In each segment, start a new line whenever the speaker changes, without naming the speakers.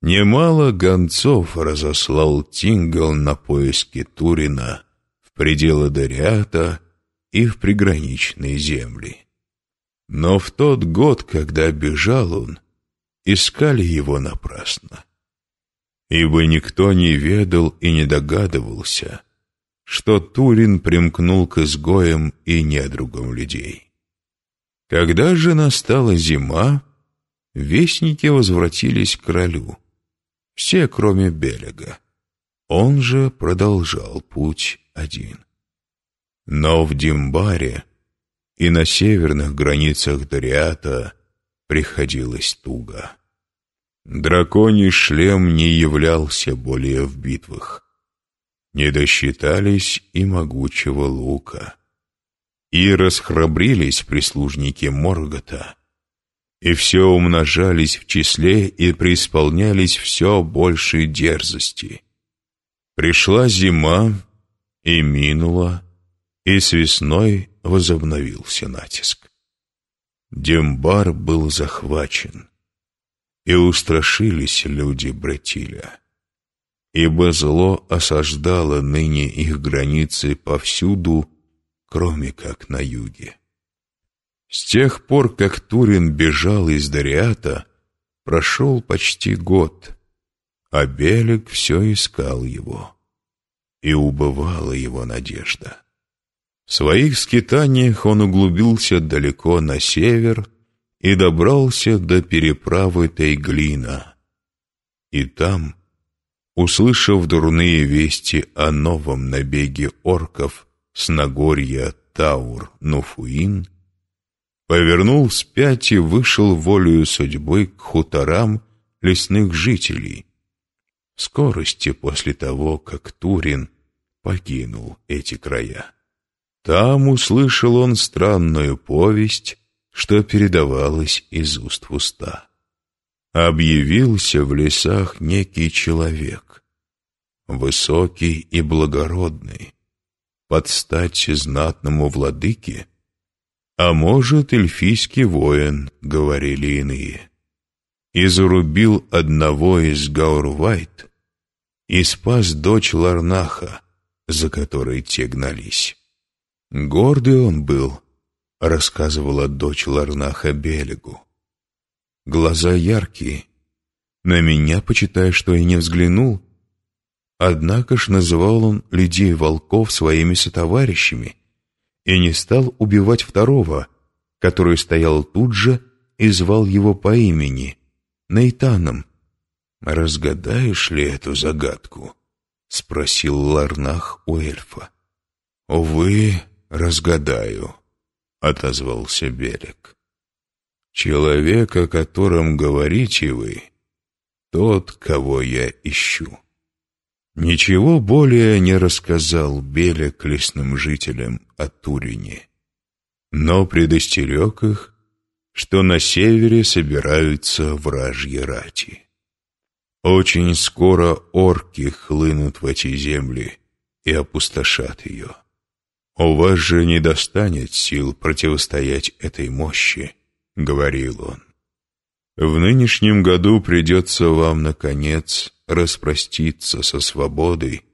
Немало гонцов разослал Тингл на поиски Турина в пределы Дариата и в приграничные земли. Но в тот год, когда бежал он, искали его напрасно. Ибо никто не ведал и не догадывался, что Турин примкнул к изгоям и недругам людей. Когда же настала зима, вестники возвратились к королю, все, кроме Белега. Он же продолжал путь один. Но в Димбаре и на северных границах Дариата приходилось туго. Драконий шлем не являлся более в битвах. Не досчитались и могучего лука. И расхрабрились прислужники Моргота, и все умножались в числе и преисполнялись все большей дерзости. Пришла зима, и минула, и с весной возобновился натиск. Дембар был захвачен, и устрашились люди Братиля, ибо зло осаждало ныне их границы повсюду, кроме как на юге. С тех пор, как Турин бежал из Дариата, прошел почти год, а Белик все искал его, и убывала его надежда. В своих скитаниях он углубился далеко на север и добрался до переправы Тайглина. И там, услышав дурные вести о новом набеге орков с Нагорья Таур-Нуфуин, повернул вспять и вышел волею судьбы к хуторам лесных жителей, в скорости после того, как Турин покинул эти края. Там услышал он странную повесть, что передавалась из уст в уста. Объявился в лесах некий человек, высокий и благородный, под стать знатному владыке, а может, эльфийский воин, говорили иные, и зарубил одного из Гаурвайт и спас дочь Ларнаха, за которой те гнались. Гордый он был, рассказывала дочь Ларнаха Белегу. Глаза яркие, на меня, почитай, что и не взглянул. Однако ж называл он людей волков своими сотоварищами и не стал убивать второго, который стоял тут же и звал его по имени, Нейтаном. «Разгадаешь ли эту загадку?» — спросил Ларнах у эльфа. «Увы, разгадаю», — отозвался Белек. «Человек, о котором говорите вы, тот, кого я ищу». Ничего более не рассказал Белек лесным жителям о Турине, но предостерег их, что на севере собираются вражьи рати. Очень скоро орки хлынут в эти земли и опустошат ее. «У вас же не достанет сил противостоять этой мощи», — говорил он. «В нынешнем году придется вам, наконец, распроститься со свободой,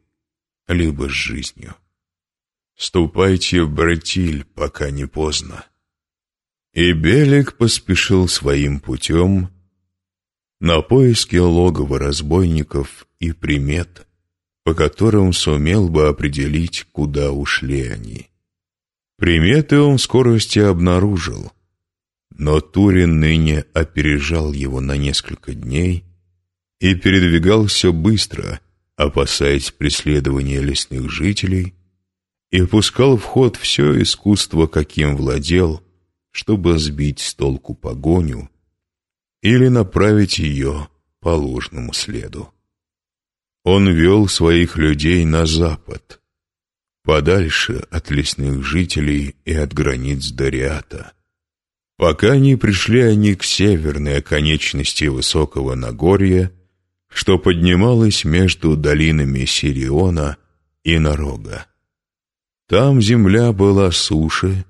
либо с жизнью. Ступайте в Братиль, пока не поздно». И Белик поспешил своим путем на поиски логова разбойников и примет, по которым сумел бы определить, куда ушли они. Приметы он в скорости обнаружил, но Турин ныне опережал его на несколько дней и передвигался быстро, опасаясь преследования лесных жителей, и пускал в ход все искусство, каким владел, чтобы сбить с толку погоню или направить ее по ложному следу. Он вел своих людей на запад, подальше от лесных жителей и от границ Дариата. Пока не пришли они к северной оконечности высокого Нагорья, что поднималось между долинами Сириона и Нарога. Там земля была суше,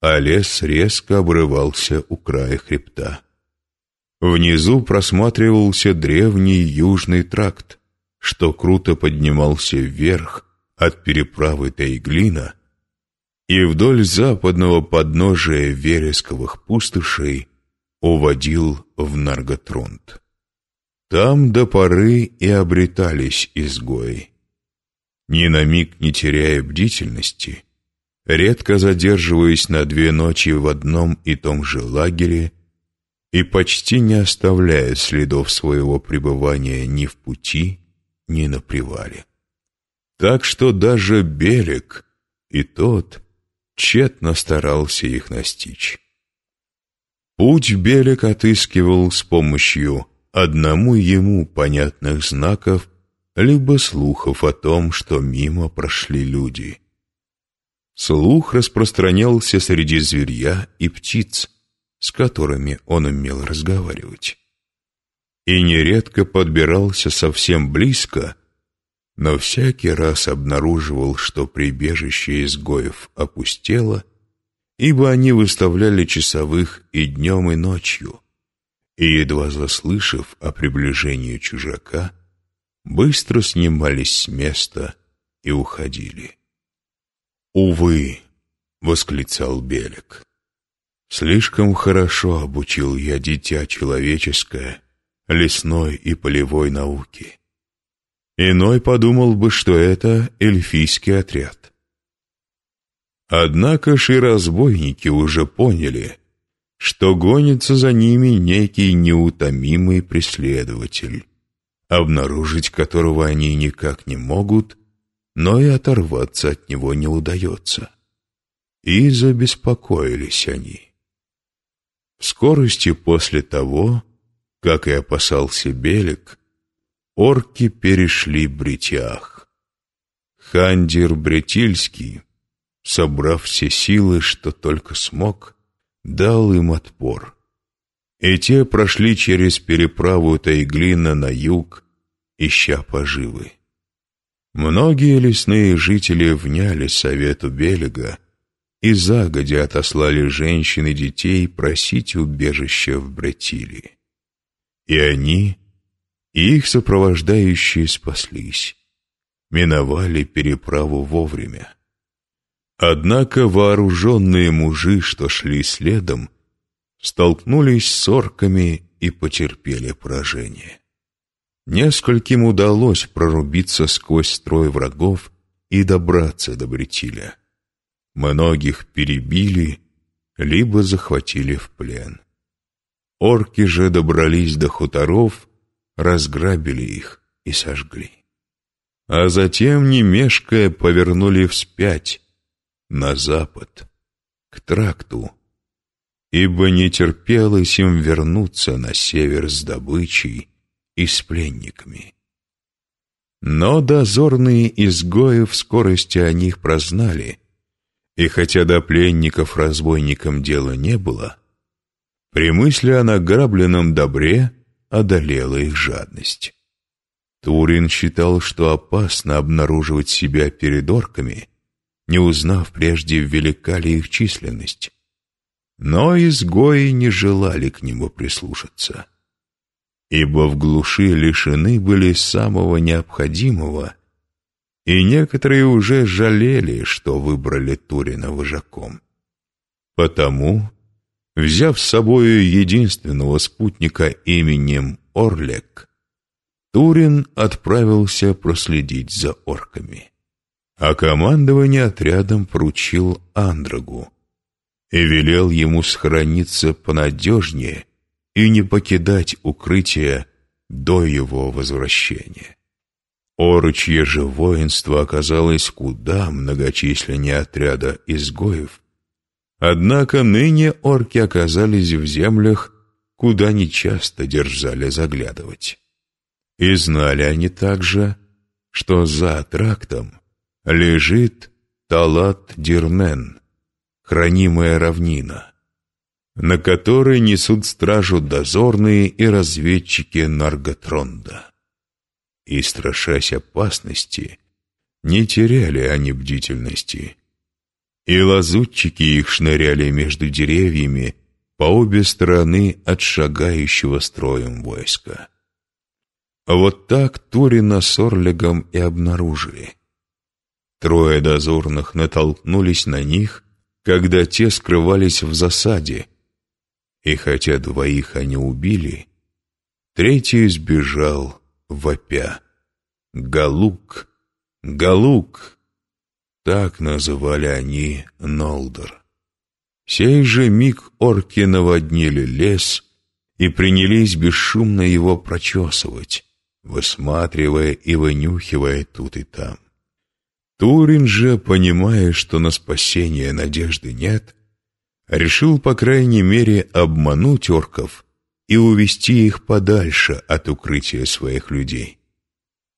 а лес резко обрывался у края хребта. Внизу просматривался древний южный тракт, что круто поднимался вверх от переправы Тайглина и вдоль западного подножия вересковых пустошей уводил в Нарготрунд. Там до поры и обретались изгои. Ни на миг не теряя бдительности, редко задерживаясь на две ночи в одном и том же лагере и почти не оставляя следов своего пребывания ни в пути, ни на привале. Так что даже Белик и тот тщетно старался их настичь. Путь Белик отыскивал с помощью одному ему понятных знаков, либо слухов о том, что мимо прошли люди. Слух распространялся среди зверья и птиц, с которыми он умел разговаривать. И нередко подбирался совсем близко, но всякий раз обнаруживал, что прибежище изгоев опустело, ибо они выставляли часовых и днем, и ночью, и, едва заслышав о приближении чужака, быстро снимались с места и уходили. «Увы!» — восклицал Белик. «Слишком хорошо обучил я дитя человеческое лесной и полевой науки. Иной подумал бы, что это эльфийский отряд. Однако ж и разбойники уже поняли, что гонится за ними некий неутомимый преследователь, обнаружить которого они никак не могут, но и оторваться от него не удается. И забеспокоились они. В скорости после того, как и опасался Белик, орки перешли Бритях. Хандир Бретильский, собрав все силы, что только смог, дал им отпор. И те прошли через переправу Тайглина на юг, ища поживы. Многие лесные жители вняли совету Белега и загодя отослали женщин и детей просить убежища в Бретилии. И они, и их сопровождающие спаслись, миновали переправу вовремя. Однако вооруженные мужи, что шли следом, столкнулись с орками и потерпели поражение. Нескольким удалось прорубиться сквозь строй врагов и добраться до Бретиля. Многих перебили, либо захватили в плен. Орки же добрались до хуторов, разграбили их и сожгли. А затем, не мешкая, повернули вспять, на запад, к тракту, ибо не терпелось им вернуться на север с добычей и с пленниками. Но дозорные изгои в скорости о них прознали, и хотя до пленников разбойникам дела не было, при мысли о награбленном добре одолела их жадность. Турин считал, что опасно обнаруживать себя перед орками, не узнав прежде, велика ли их численность. Но изгои не желали к нему прислушаться, ибо в глуши лишены были самого необходимого, и некоторые уже жалели, что выбрали Турина вожаком. Потому, взяв с собою единственного спутника именем Орлек, Турин отправился проследить за орками а командование отрядом поручил Андрогу и велел ему сохраниться понадежнее и не покидать укрытие до его возвращения. Орочье же воинство оказалось куда многочисленнее отряда изгоев, однако ныне орки оказались в землях, куда нечасто дерзали заглядывать. И знали они также, что за трактом лежит Талат-Дирнен, хранимая равнина, на которой несут стражу дозорные и разведчики Нарготронда. И, страшась опасности, не теряли они бдительности, и лазутчики их шныряли между деревьями, по обе стороны от шагающего строем войска. Вот так Турина с Орлегом и обнаружили. Трое дозорных натолкнулись на них, когда те скрывались в засаде, и хотя двоих они убили, третий сбежал, вопя. «Галук! Галук!» Так называли они Нолдор. Сей же миг орки наводнили лес и принялись бесшумно его прочесывать, высматривая и вынюхивая тут и там. Турин же, понимая, что на спасение надежды нет, решил, по крайней мере, обмануть орков и увести их подальше от укрытия своих людей.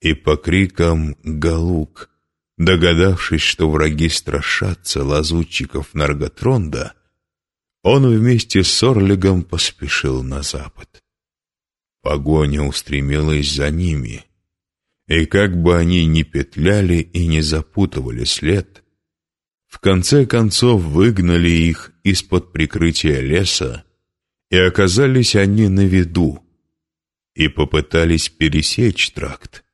И по крикам «Галук!», догадавшись, что враги страшатся лазутчиков Нарготронда, он вместе с Орлигом поспешил на запад. Погоня устремилась за ними, и как бы они ни петляли и не запутывали след, в конце концов выгнали их из-под прикрытия леса, и оказались они на виду, и попытались пересечь тракт.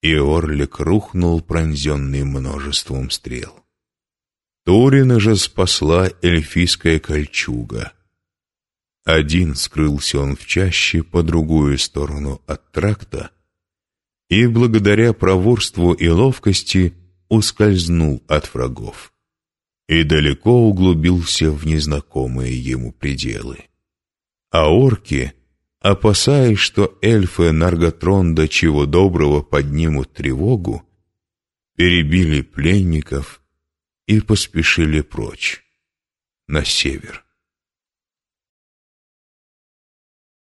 И Орлик рухнул, пронзенный множеством стрел. Турина же спасла эльфийская кольчуга. Один скрылся он в чаще по другую сторону от тракта, и благодаря проворству и ловкости ускользнул от врагов и далеко углубился в незнакомые ему пределы. А орки, опасаясь, что эльфы Нарготронда чего доброго поднимут тревогу, перебили пленников и поспешили прочь, на север.